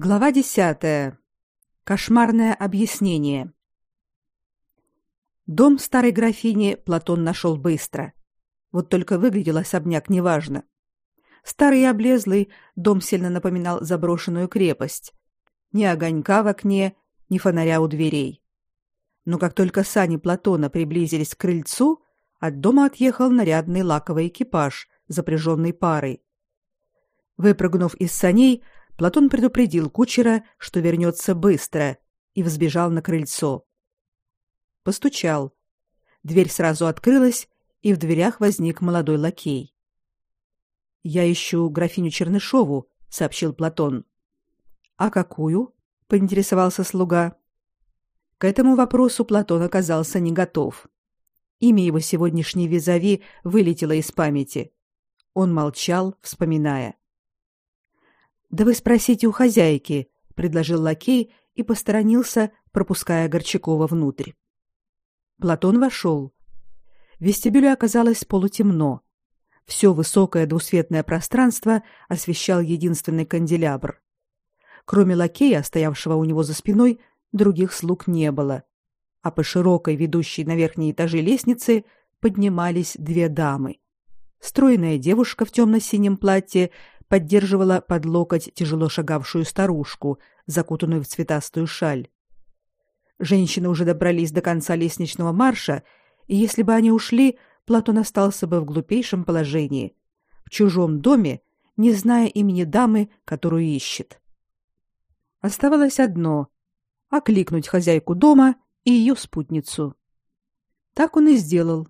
Глава десятая. Кошмарное объяснение. Дом старой графини Платон нашел быстро. Вот только выглядел особняк неважно. Старый и облезлый, дом сильно напоминал заброшенную крепость. Ни огонька в окне, ни фонаря у дверей. Но как только сани Платона приблизились к крыльцу, от дома отъехал нарядный лаковый экипаж, запряженный парой. Выпрыгнув из саней, Платон предупредил кучера, что вернется быстро, и взбежал на крыльцо. Постучал. Дверь сразу открылась, и в дверях возник молодой лакей. Я ищу графиню Чернышову, сообщил Платон. А какую? поинтересовался слуга. К этому вопросу Платон оказался не готов. Имя его сегодняшней визави вылетело из памяти. Он молчал, вспоминая. Да вы спросите у хозяйки, предложил лакей и посторонился, пропуская Горчакова внутрь. Платон вошел. В вестибюле оказалось полутемно. Все высокое двусветное пространство освещал единственный канделябр. Кроме лакея, стоявшего у него за спиной, других слуг не было. А по широкой, ведущей на верхние этажи лестнице, поднимались две дамы. Стройная девушка в темно-синем платье поддерживала под локоть тяжело шагавшую старушку, закутанную в цветастую шаль. Женщины уже добрались до конца лестничного марша, и если бы они ушли, Платон остался бы в глупейшем положении, в чужом доме, не зная имени дамы, которую ищет. Оставалось одно — окликнуть хозяйку дома и ее спутницу. Так он и сделал.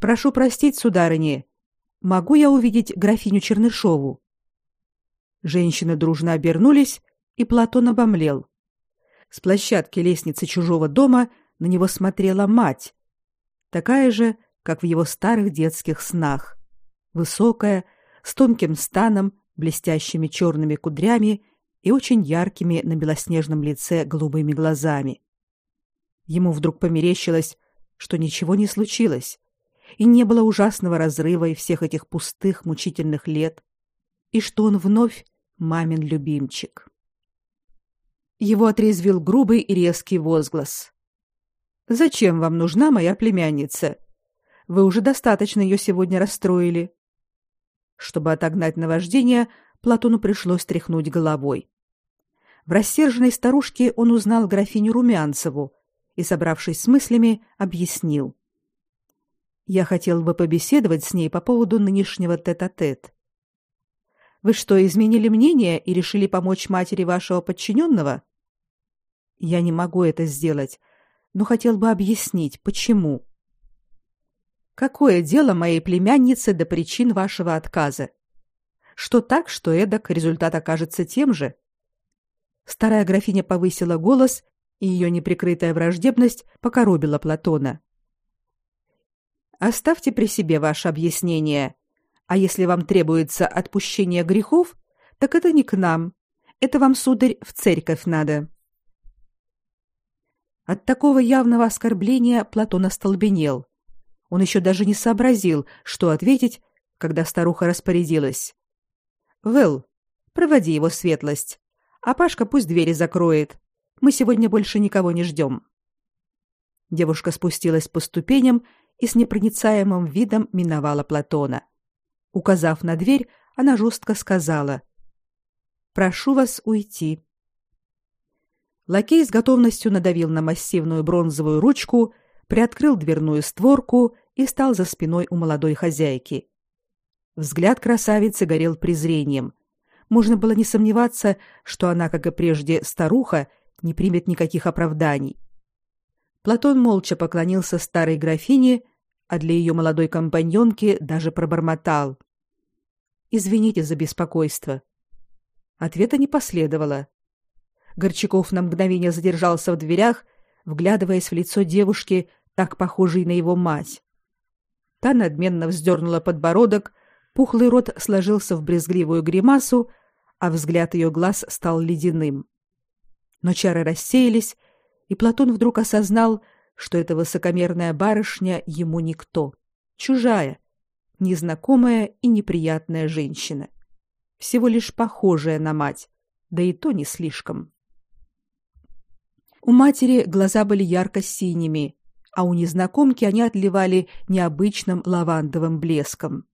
«Прошу простить, сударыня, Могу я увидеть графиню Чернышову? Женщины дружно обернулись, и Платон обомлел. С площадки лестницы чужого дома на него смотрела мать, такая же, как в его старых детских снах. Высокая, с тонким станом, блестящими черными кудрями и очень яркими на белоснежном лице голубыми глазами. Ему вдруг померещилось, что ничего не случилось, и не было ужасного разрыва и всех этих пустых, мучительных лет, и что он вновь мамин любимчик. Его отрезвил грубый и резкий возглас. Зачем вам нужна моя племянница? Вы уже достаточно ее сегодня расстроили. Чтобы отогнать наваждение, Платону пришлось тряхнуть головой. В рассерженной старушке он узнал графиню Румянцеву и, собравшись с мыслями, объяснил: я хотел бы побеседовать с ней по поводу нынешнего тет-а-тет. -тет. Вы что, изменили мнение и решили помочь матери вашего подчиненного? Я не могу это сделать, но хотел бы объяснить, почему. Какое дело моей племяннице до причин вашего отказа? Что так, что эдак результат окажется тем же? Старая графиня повысила голос, и ее неприкрытая враждебность покоробила Платона. Оставьте при себе ваше объяснение. А если вам требуется отпущение грехов, так это не к нам. Это вам, сударь, в церковь надо. От такого явного оскорбления Платон остолбенел. Он еще даже не сообразил, что ответить, когда старуха распорядилась. «Вэл, проводи его светлость, а Пашка пусть двери закроет. Мы сегодня больше никого не ждем». Девушка спустилась по ступеням и с непроницаемым видом миновала Платона. Указав на дверь, она жестко сказала: "Прошу вас уйти". Лакей с готовностью надавил на массивную бронзовую ручку, приоткрыл дверную створку и стал за спиной у молодой хозяйки. Взгляд красавицы горел презрением. Можно было не сомневаться, что она, как и прежде, старуха, не примет никаких оправданий. Платон молча поклонился старой графине а для ее молодой компаньонки даже пробормотал: "Извините за беспокойство". Ответа не последовало. Горчаков на мгновение задержался в дверях, вглядываясь в лицо девушки, так похожей на его мать. Та надменно вздернула подбородок, пухлый рот сложился в брезгливую гримасу, а взгляд ее глаз стал ледяным. Но чары рассеялись, и Платон вдруг осознал, что эта высокомерная барышня ему никто, чужая, незнакомая и неприятная женщина, всего лишь похожая на мать, да и то не слишком. У матери глаза были ярко-синими, а у незнакомки они отливали необычным лавандовым блеском.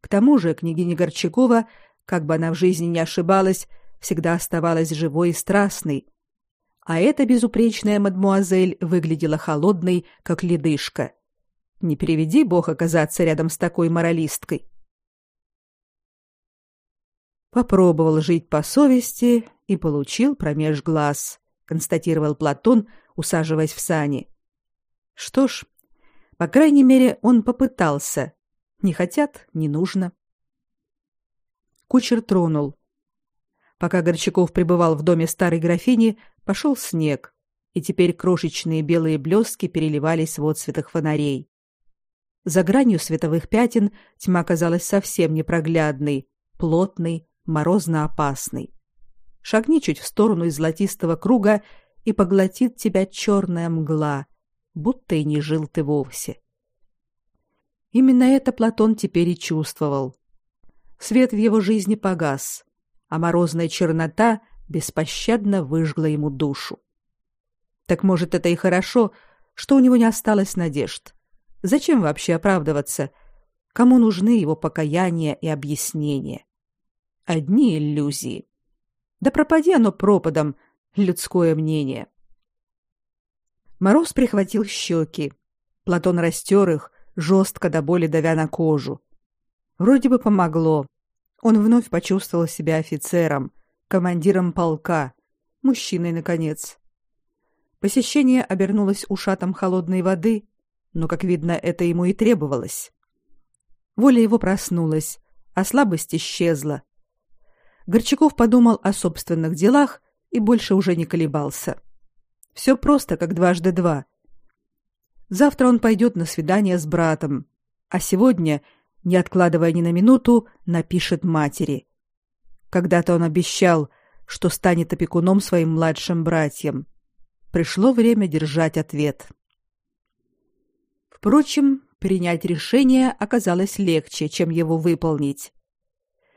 К тому же княгиня Горчакова, как бы она в жизни не ошибалась, всегда оставалась живой и страстной, а эта безупречная мадмуазель выглядела холодной, как ледышка. Не переведи бог оказаться рядом с такой моралисткой. Попробовал жить по совести и получил промеж глаз, констатировал Платон, усаживаясь в сани. Что ж, по крайней мере, он попытался. Не хотят не нужно. Кучер тронул. Пока Горчаков пребывал в доме старой графини, пошел снег, и теперь крошечные белые блестки переливались в отсветах фонарей. За гранью световых пятен тьма казалась совсем непроглядной, плотной, морозно-опасной. Шагни чуть в сторону из золотистого круга, и поглотит тебя черная мгла, будто и не жил ты вовсе. Именно это Платон теперь и чувствовал. Свет в его жизни погас, а морозная чернота беспощадно выжгла ему душу. Так может, это и хорошо, что у него не осталось надежд. Зачем вообще оправдываться? Кому нужны его покаяние и объяснения? Одни иллюзии. Да пропади оно пропадом, людское мнение. Мороз прихватил щеки. Платон растер их, жестко до боли давя на кожу. Вроде бы помогло, он вновь почувствовал себя офицером, командиром полка, мужчиной наконец. Посещение обернулось ушатом холодной воды, но, как видно, это ему и требовалось. Воля его проснулась, а слабость исчезла. Горчаков подумал о собственных делах и больше уже не колебался. Все просто, как дважды два. Завтра он пойдет на свидание с братом, а сегодня не откладывая ни на минуту, напишет матери. Когда-то он обещал, что станет опекуном своим младшим братьям. Пришло время держать ответ. Впрочем, принять решение оказалось легче, чем его выполнить.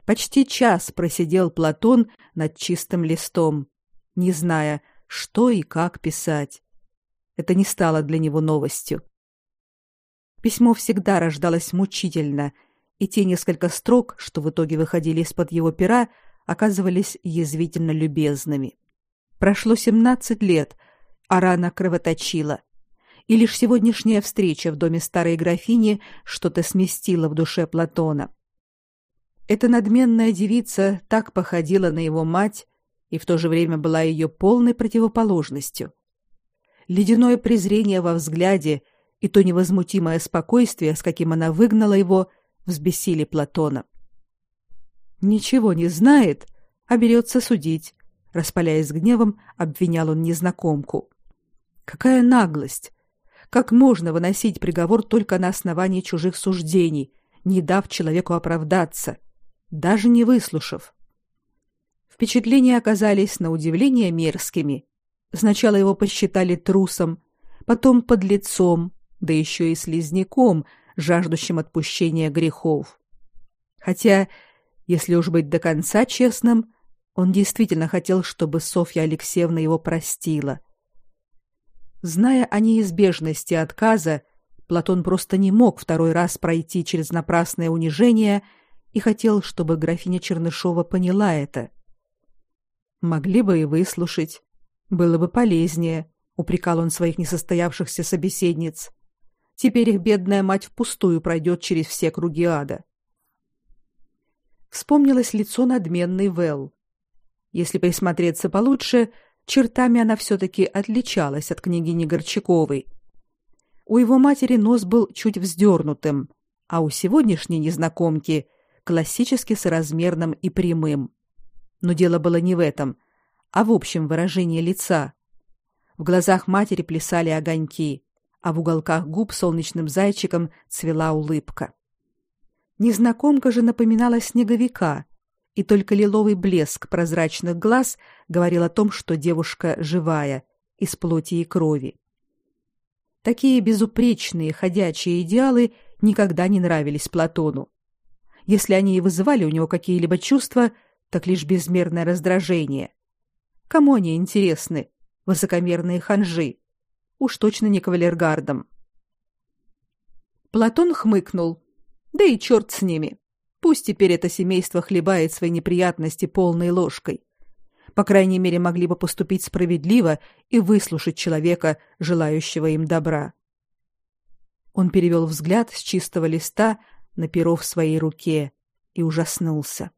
Почти час просидел Платон над чистым листом, не зная, что и как писать. Это не стало для него новостью. Письмо всегда рождалось мучительно, и те несколько строк, что в итоге выходили из-под его пера, оказывались язвительно любезными. Прошло семнадцать лет, а рана кровоточила. И лишь сегодняшняя встреча в доме старой графини что-то сместила в душе Платона. Эта надменная девица так походила на его мать и в то же время была ее полной противоположностью. Ледяное презрение во взгляде и то невозмутимое спокойствие, с каким она выгнала его, взбесили Платона. Ничего не знает, а берется судить, распаляясь гневом, обвинял он незнакомку. Какая наглость! Как можно выносить приговор только на основании чужих суждений, не дав человеку оправдаться, даже не выслушав? Впечатления оказались на удивление мерзкими. Сначала его посчитали трусом, потом подлецом, да еще и слизняком, жаждущим отпущения грехов. Хотя, если уж быть до конца честным, он действительно хотел, чтобы Софья Алексеевна его простила. Зная о неизбежности отказа, Платон просто не мог второй раз пройти через напрасное унижение и хотел, чтобы графиня Чернышова поняла это. Могли бы и выслушать, было бы полезнее, упрекал он своих несостоявшихся собеседниц. Теперь их бедная мать впустую пройдет через все круги ада. Вспомнилось лицо надменной Вэл. Если присмотреться получше, чертами она все-таки отличалась от княгини Горчаковой. У его матери нос был чуть вздернутым, а у сегодняшней незнакомки классически соразмерным и прямым. Но дело было не в этом, а в общем выражении лица. В глазах матери плясали огоньки а в уголках губ солнечным зайчиком цвела улыбка. Незнакомка же напоминала снеговика, и только лиловый блеск прозрачных глаз говорил о том, что девушка живая, из плоти и крови. Такие безупречные ходячие идеалы никогда не нравились Платону. Если они и вызывали у него какие-либо чувства, так лишь безмерное раздражение. Кому они интересны, высокомерные ханжи? Уж точно не кавалергардам. Платон хмыкнул. Да и черт с ними. Пусть теперь это семейство хлебает свои неприятности полной ложкой. По крайней мере, могли бы поступить справедливо и выслушать человека, желающего им добра. Он перевел взгляд с чистого листа на перо в своей руке и ужаснулся.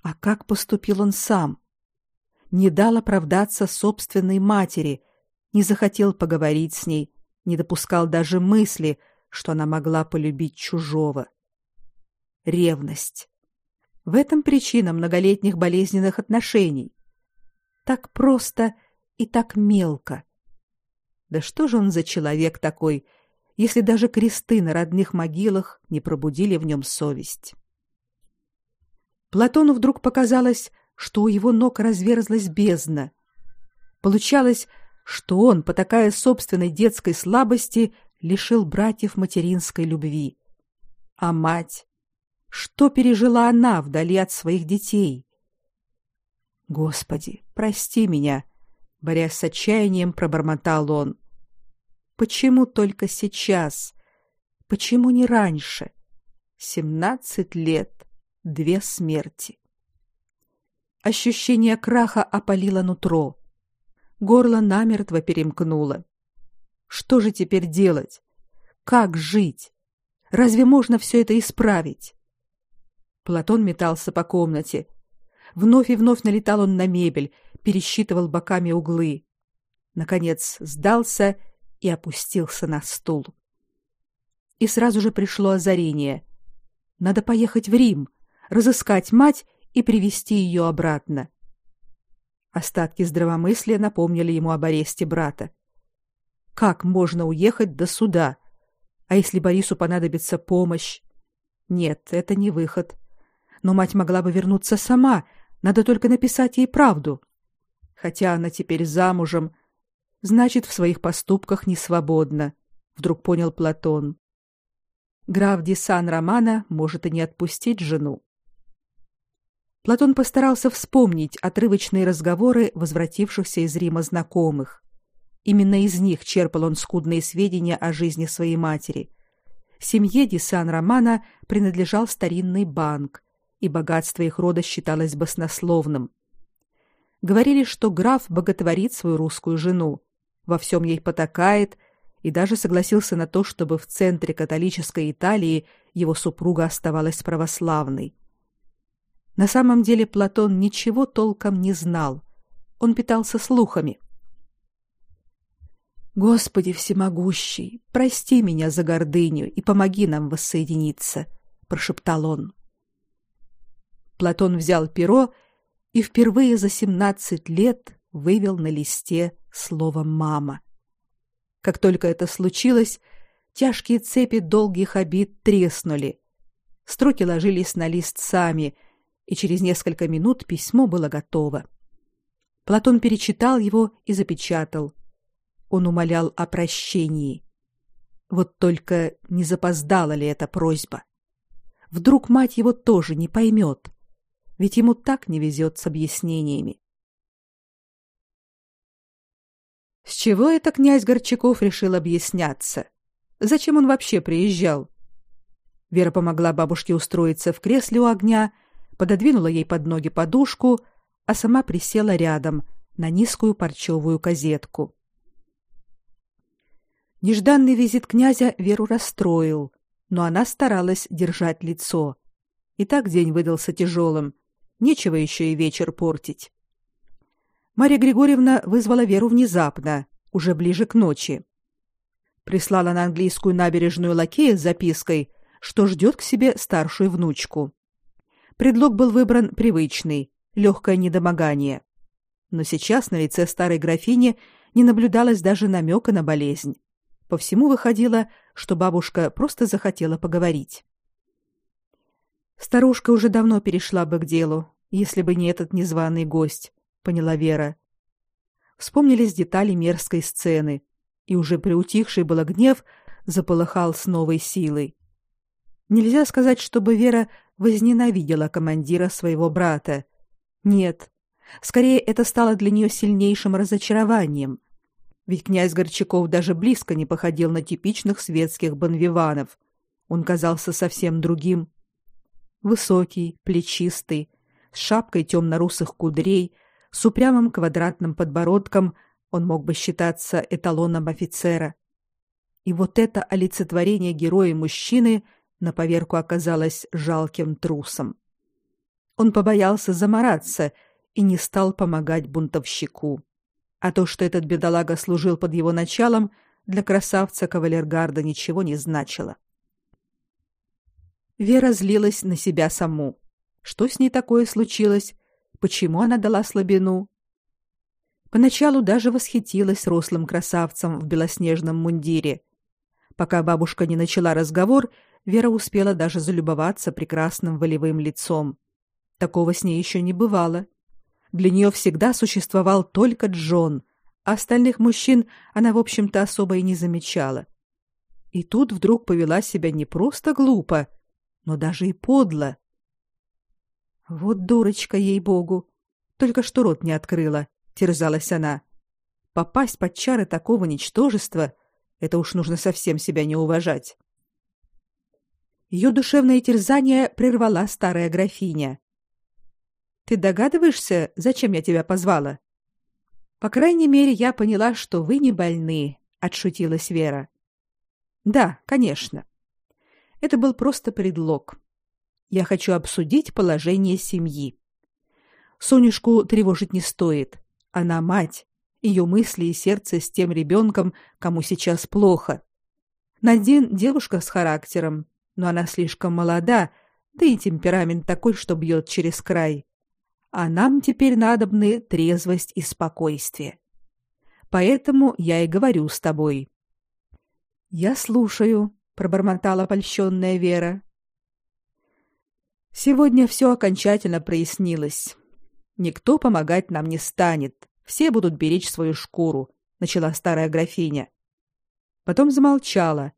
А как поступил он сам? Не дал оправдаться собственной матери, не захотел поговорить с ней, не допускал даже мысли, что она могла полюбить чужого. Ревность. В этом причина многолетних болезненных отношений. Так просто и так мелко. Да что же он за человек такой, если даже кресты на родных могилах не пробудили в нем совесть? Платону вдруг показалось, что у его ног разверзлась бездна. Получалось, что он, по такой собственной детской слабости, лишил братьев материнской любви. А мать? Что пережила она вдали от своих детей? Господи, прости меня, борясь с отчаянием, пробормотал он. Почему только сейчас? Почему не раньше? Семнадцать лет, две смерти. Ощущение краха опалило нутро. Горло намертво перемкнуло. Что же теперь делать? Как жить? Разве можно все это исправить? Платон метался по комнате. Вновь и вновь налетал он на мебель, пересчитывал боками углы. Наконец сдался и опустился на стул. И сразу же пришло озарение. Надо поехать в Рим, разыскать мать и привести ее обратно. Остатки здравомыслия напомнили ему об аресте брата. Как можно уехать до суда? А если Борису понадобится помощь? Нет, это не выход. Но мать могла бы вернуться сама, надо только написать ей правду. Хотя она теперь замужем, значит, в своих поступках не свободна, вдруг понял Платон. Граф Ди Сан-Романа может и не отпустить жену. Платон постарался вспомнить отрывочные разговоры возвратившихся из Рима знакомых. Именно из них черпал он скудные сведения о жизни своей матери. Семье Ди Сан-Романа принадлежал старинный банк, и богатство их рода считалось баснословным. Говорили, что граф боготворит свою русскую жену, во всем ей потакает и даже согласился на то, чтобы в центре католической Италии его супруга оставалась православной. На самом деле Платон ничего толком не знал. Он питался слухами – Господи всемогущий, прости меня за гордыню и помоги нам воссоединиться, прошептал он. Платон взял перо и впервые за семнадцать лет вывел на листе слово мама. Как только это случилось, тяжкие цепи долгих обид треснули. Строки ложились на лист сами, и через несколько минут письмо было готово. Платон перечитал его и запечатал он умолял о прощении. Вот только не запоздала ли эта просьба? Вдруг мать его тоже не поймет, ведь ему так не везет с объяснениями. С чего это князь Горчаков решил объясняться? Зачем он вообще приезжал? Вера помогла бабушке устроиться в кресле у огня, пододвинула ей под ноги подушку, а сама присела рядом на низкую парчевую козетку. Нежданный визит князя Веру расстроил, но она старалась держать лицо. И так день выдался тяжелым. Нечего еще и вечер портить. Мария Григорьевна вызвала Веру внезапно, уже ближе к ночи. Прислала на английскую набережную лакея с запиской, что ждет к себе старшую внучку. Предлог был выбран привычный легкое недомогание. Но сейчас на лице старой графини не наблюдалось даже намека на болезнь. По всему выходило, что бабушка просто захотела поговорить. Старушка уже давно перешла бы к делу, если бы не этот незваный гость, поняла Вера. Вспомнились детали мерзкой сцены, и уже приутихший было гнев заполыхал с новой силой. Нельзя сказать, чтобы Вера возненавидела командира своего брата, Нет. Скорее это стало для нее сильнейшим разочарованием. Ведь князь Горчаков даже близко не походил на типичных светских банвиванов. Он казался совсем другим. Высокий, плечистый, с шапкой темно-русых кудрей, с упрямым квадратным подбородком, он мог бы считаться эталоном офицера. И вот это олицетворение героя мужчины на поверку оказалось жалким трусом. Он побоялся замораться и не стал помогать бунтовщику. А то, что этот бедолага служил под его началом, для красавца кавалергарда ничего не значило. Вера злилась на себя саму. Что с ней такое случилось? Почему она дала слабину? Поначалу даже восхитилась рослым красавцем в белоснежном мундире. Пока бабушка не начала разговор, Вера успела даже залюбоваться прекрасным волевым лицом. Такого с ней еще не бывало. Для нее всегда существовал только Джон, а остальных мужчин она, в общем-то, особо и не замечала. И тут вдруг повела себя не просто глупо, но даже и подло. Вот дурочка ей-богу, только что рот не открыла, терзалась она. Попасть под чары такого ничтожества это уж нужно совсем себя не уважать. Ее душевное терзание прервала старая графиня. Ты догадываешься, зачем я тебя позвала? По крайней мере, я поняла, что вы не больны, отшутилась Вера. Да, конечно. Это был просто предлог. Я хочу обсудить положение семьи. Сонюшку тревожить не стоит. Она мать. Ее мысли и сердце с тем ребенком, кому сейчас плохо. Надин девушка с характером, но она слишком молода, да и темперамент такой, что бьет через край а нам теперь надобны трезвость и спокойствие. Поэтому я и говорю с тобой. Я слушаю, пробормотала польщенная Вера. Сегодня все окончательно прояснилось. Никто помогать нам не станет. Все будут беречь свою шкуру, начала старая графиня. Потом замолчала,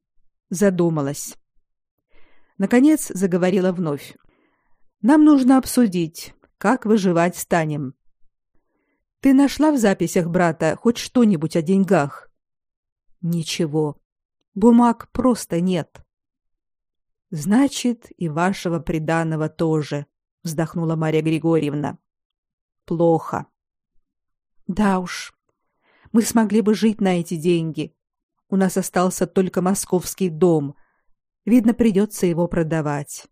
задумалась. Наконец заговорила вновь. Нам нужно обсудить, как выживать станем. Ты нашла в записях брата хоть что-нибудь о деньгах? Ничего. Бумаг просто нет. Значит, и вашего приданого тоже, вздохнула Мария Григорьевна. Плохо. Да уж. Мы смогли бы жить на эти деньги. У нас остался только московский дом. Видно, придется его продавать.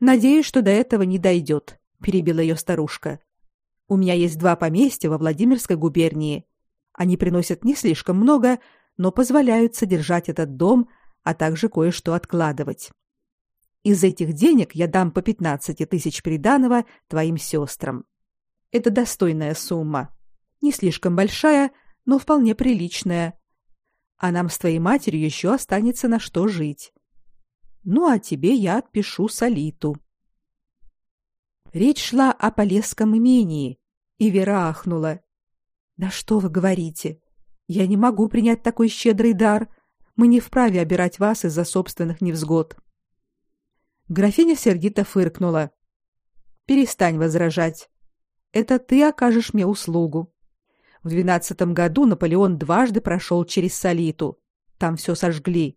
Надеюсь, что до этого не дойдет», — перебила ее старушка. У меня есть два поместья во Владимирской губернии. Они приносят не слишком много, но позволяют содержать этот дом, а также кое-что откладывать. Из этих денег я дам по 15 тысяч приданого твоим сестрам. Это достойная сумма. Не слишком большая, но вполне приличная. А нам с твоей матерью еще останется на что жить. Ну а тебе я отпишу солиту. Речь шла о Полесском имении, и Вера ахнула. Да что вы говорите? Я не могу принять такой щедрый дар. Мы не вправе обирать вас из-за собственных невзгод. Графиня сердито фыркнула. Перестань возражать. Это ты окажешь мне услугу. В двенадцатом году Наполеон дважды прошел через Солиту. Там все сожгли.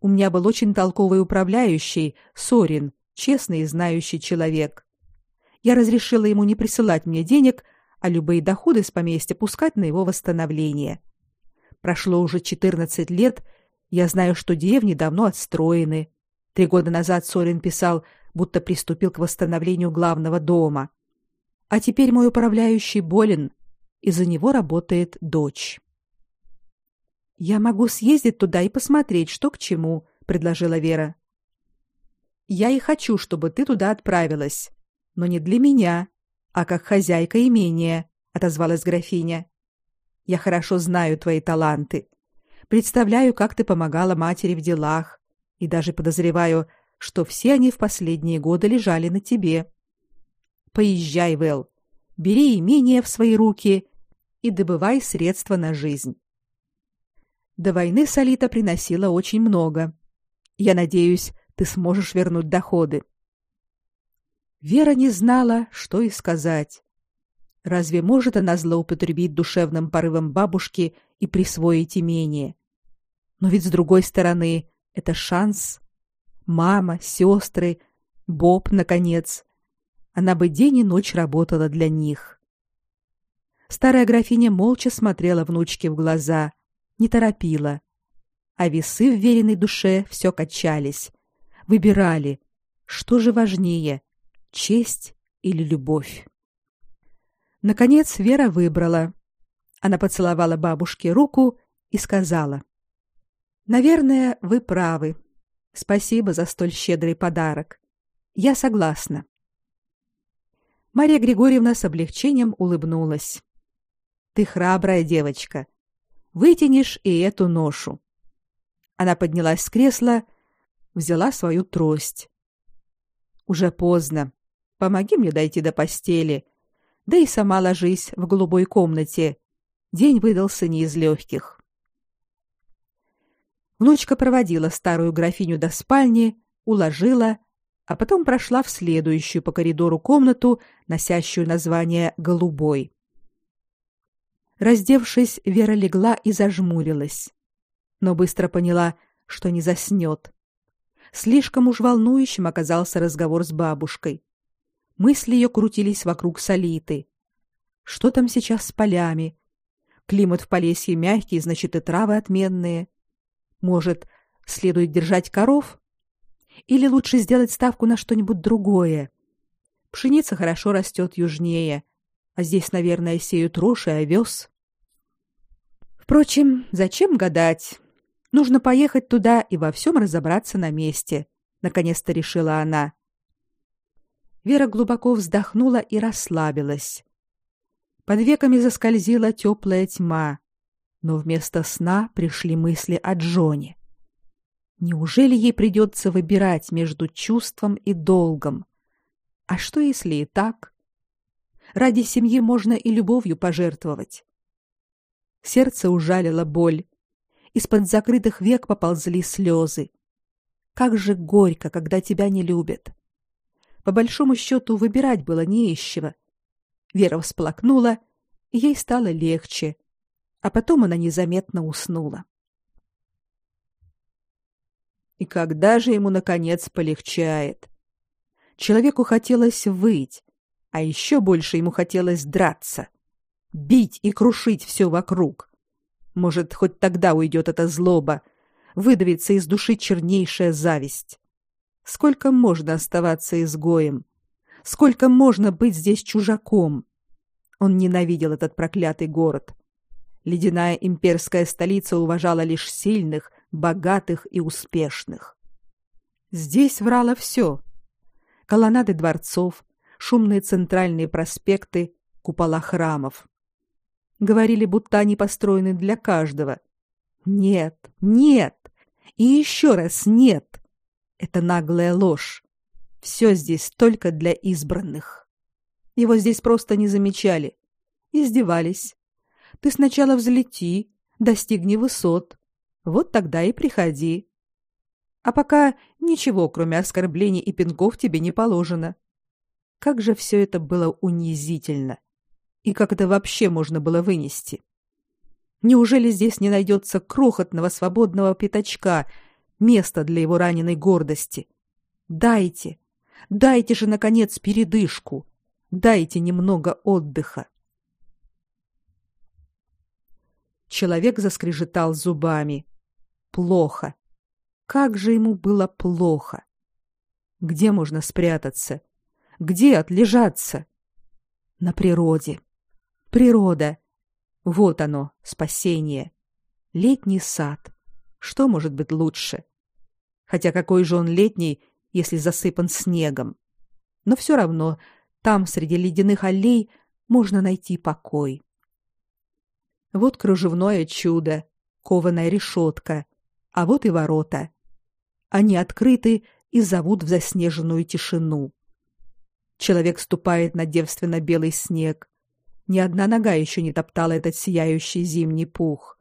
У меня был очень толковый управляющий, Сорин, честный и знающий человек. Я разрешила ему не присылать мне денег, а любые доходы с поместья пускать на его восстановление. Прошло уже 14 лет, я знаю, что деревни давно отстроены. Три года назад Сорин писал, будто приступил к восстановлению главного дома. А теперь мой управляющий болен, и за него работает дочь. Я могу съездить туда и посмотреть, что к чему, предложила Вера. Я и хочу, чтобы ты туда отправилась, но не для меня, а как хозяйка имения, отозвалась графиня. Я хорошо знаю твои таланты. Представляю, как ты помогала матери в делах, и даже подозреваю, что все они в последние годы лежали на тебе. Поезжай, Вэл. Бери имение в свои руки и добывай средства на жизнь. До войны Солита приносила очень много. Я надеюсь, ты сможешь вернуть доходы. Вера не знала, что и сказать. Разве может она злоупотребить душевным порывом бабушки и присвоить имение? Но ведь с другой стороны, это шанс. Мама, сестры, Боб, наконец. Она бы день и ночь работала для них. Старая графиня молча смотрела внучке в глаза, не торопила. А весы в веренной душе все качались. Выбирали, что же важнее, честь или любовь. Наконец Вера выбрала. Она поцеловала бабушке руку и сказала: "Наверное, вы правы. Спасибо за столь щедрый подарок. Я согласна". Мария Григорьевна с облегчением улыбнулась. Ты храбрая девочка. Вытянешь и эту ношу. Она поднялась с кресла, взяла свою трость. Уже поздно. Помоги мне дойти до постели да и сама ложись в голубой комнате. День выдался не из легких. Внучка проводила старую графиню до спальни, уложила, а потом прошла в следующую по коридору комнату, носящую название «Голубой». Раздевшись, Вера легла и зажмурилась, но быстро поняла, что не заснет. Слишком уж волнующим оказался разговор с бабушкой. Мысли ее крутились вокруг Солиты. Что там сейчас с полями? Климат в Полесье мягкий, значит, и травы отменные. Может, следует держать коров? Или лучше сделать ставку на что-нибудь другое? Пшеница хорошо растет южнее, а здесь, наверное, сеют рожь и овес. Впрочем, зачем гадать? Нужно поехать туда и во всем разобраться на месте, наконец-то решила она. Вера глубоко вздохнула и расслабилась. Под веками заскользила теплая тьма, но вместо сна пришли мысли о Джоне. Неужели ей придется выбирать между чувством и долгом? А что если и так? Ради семьи можно и любовью пожертвовать. Сердце ужалило боль. Из-под закрытых век поползли слезы. Как же горько, когда тебя не любят. По большому счету выбирать было не из чего. Вера всплакнула, и ей стало легче, а потом она незаметно уснула. И когда же ему наконец полегчает? Человеку хотелось выть, а еще больше ему хотелось драться, бить и крушить все вокруг. Может, хоть тогда уйдет эта злоба, выдавится из души чернейшая зависть. Сколько можно оставаться изгоем? Сколько можно быть здесь чужаком? Он ненавидел этот проклятый город. Ледяная имперская столица уважала лишь сильных, богатых и успешных. Здесь врало все. Колоннады дворцов, шумные центральные проспекты, купола храмов. Говорили, будто они построены для каждого. Нет, нет. И еще раз нет. Это наглая ложь. Все здесь только для избранных. Его здесь просто не замечали, издевались. Ты сначала взлети, достигни высот, вот тогда и приходи. А пока ничего, кроме оскорблений и пинков, тебе не положено. Как же все это было унизительно. И как это вообще можно было вынести? Неужели здесь не найдется крохотного свободного пятачка, места для его раненой гордости? Дайте, дайте же наконец передышку. Дайте немного отдыха. Человек заскрежетал зубами. Плохо. Как же ему было плохо. Где можно спрятаться? Где отлежаться? На природе. Природа. Вот оно, спасение. Летний сад. Что может быть лучше? Хотя какой же он летний, если засыпан снегом? Но все равно там, среди ледяных аллей, можно найти покой. Вот кружевное чудо, кованая решетка, а вот и ворота. Они открыты и зовут в заснеженную тишину. Человек ступает на девственно-белый снег. Ни одна нога еще не топтала этот сияющий зимний пух.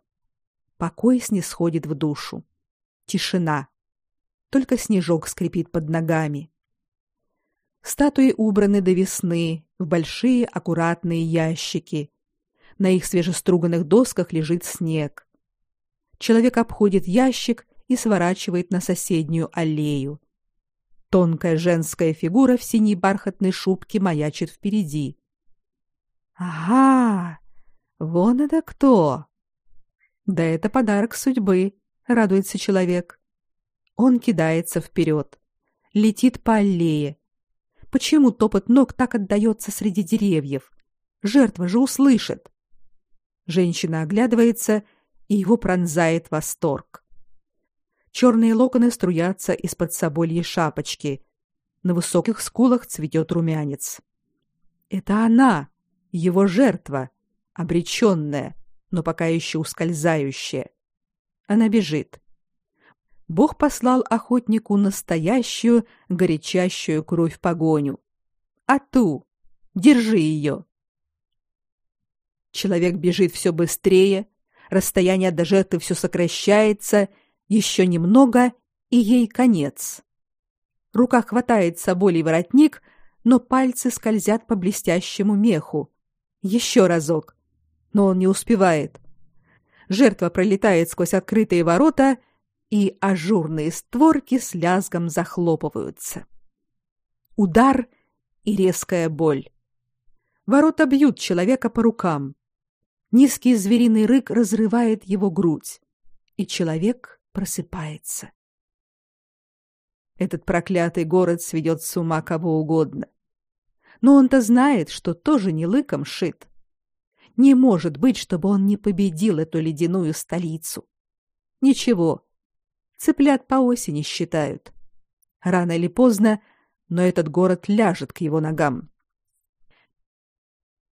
Покой снисходит в душу. Тишина. Только снежок скрипит под ногами. Статуи убраны до весны в большие аккуратные ящики. На их свежеструганных досках лежит снег. Человек обходит ящик и сворачивает на соседнюю аллею. Тонкая женская фигура в синей бархатной шубке маячит впереди. Ага, вон это кто. Да это подарок судьбы, радуется человек. Он кидается вперед, летит по аллее. Почему топот ног так отдаётся среди деревьев? Жертва же услышит. Женщина оглядывается, и его пронзает восторг. Черные локоны струятся из-под собольей шапочки. На высоких скулах цветет румянец. Это она, его жертва, обреченная, но пока еще ускользающая. Она бежит. Бог послал охотнику настоящую горячащую кровь погоню. А ту, держи ее. Человек бежит все быстрее, расстояние до жертвы все сокращается, еще немного, и ей конец. Рука хватает соболей воротник, но пальцы скользят по блестящему меху. Еще разок. Но он не успевает. Жертва пролетает сквозь открытые ворота, и ажурные створки с лязгом захлопываются. Удар и резкая боль. Ворота бьют человека по рукам. Низкий звериный рык разрывает его грудь, и человек просыпается. Этот проклятый город сведет с ума кого угодно. Но он-то знает, что тоже не лыком шит. Не может быть, чтобы он не победил эту ледяную столицу. Ничего. Цыплят по осени считают. Рано или поздно, но этот город ляжет к его ногам.